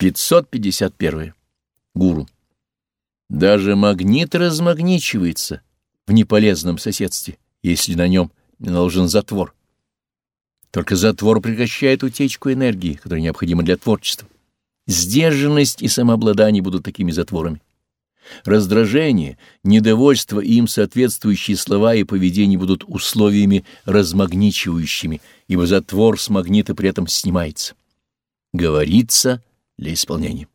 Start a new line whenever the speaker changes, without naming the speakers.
551. Гуру. Даже магнит размагничивается в неполезном соседстве, если на нем не наложен затвор. Только затвор прекращает утечку энергии, которая необходима для творчества. Сдержанность и самообладание будут такими затворами. Раздражение, недовольство и им соответствующие слова и поведение будут условиями размагничивающими, ибо затвор с магнита при этом снимается. Говорится для исполнения.